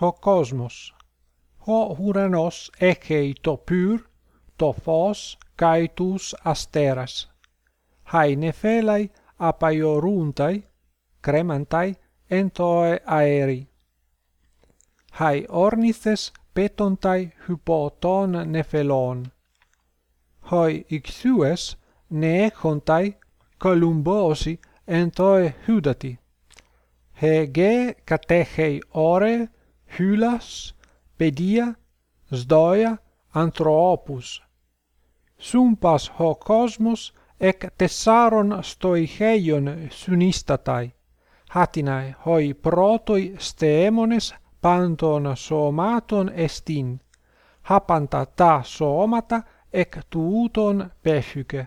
ho cosmos. Ho Uranos echei to pur to Phos, kai tus asteras. Hai nefelai apaioruntai, cremantai entoe aeri. Hai ornithes petontai hypoton nefelon. Hoi ixues ne neechontai columbosi entoe hydati. Hege katechei ore hylas, pedia, sdoia, anthropus. Sumpas ho cosmos ec tessaron stoicheion sunistatai, hatinae hoi protoi steemones panton somaton estin, hapanta ta somata ec tuuton pefyke.